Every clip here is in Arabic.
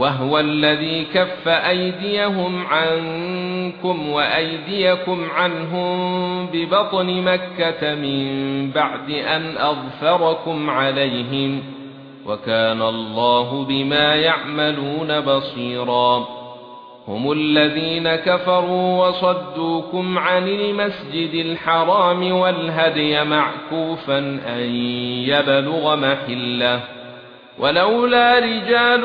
وهو الذي كف أيديهم عنكم وأيديكم عنهم ببطن مكة من بعد أن أظفركم عليهم وكان الله بما يعملون بصيرا هم الذين كفروا وصدوكم عن المسجد الحرام والهدي معكوفا أن يبلغ محله ولولا رجال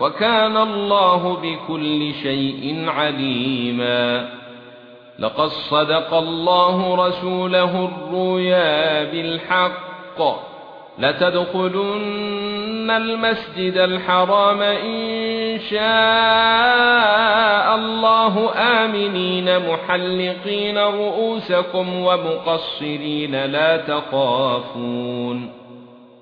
وكان الله بكل شيء عليما. لقد صدق الله رسوله الرؤيا بالحق. لتدخلن المسجد الحرام إن شاء الله آمنين محلقين رؤوسكم ومقصرين لا تخافون.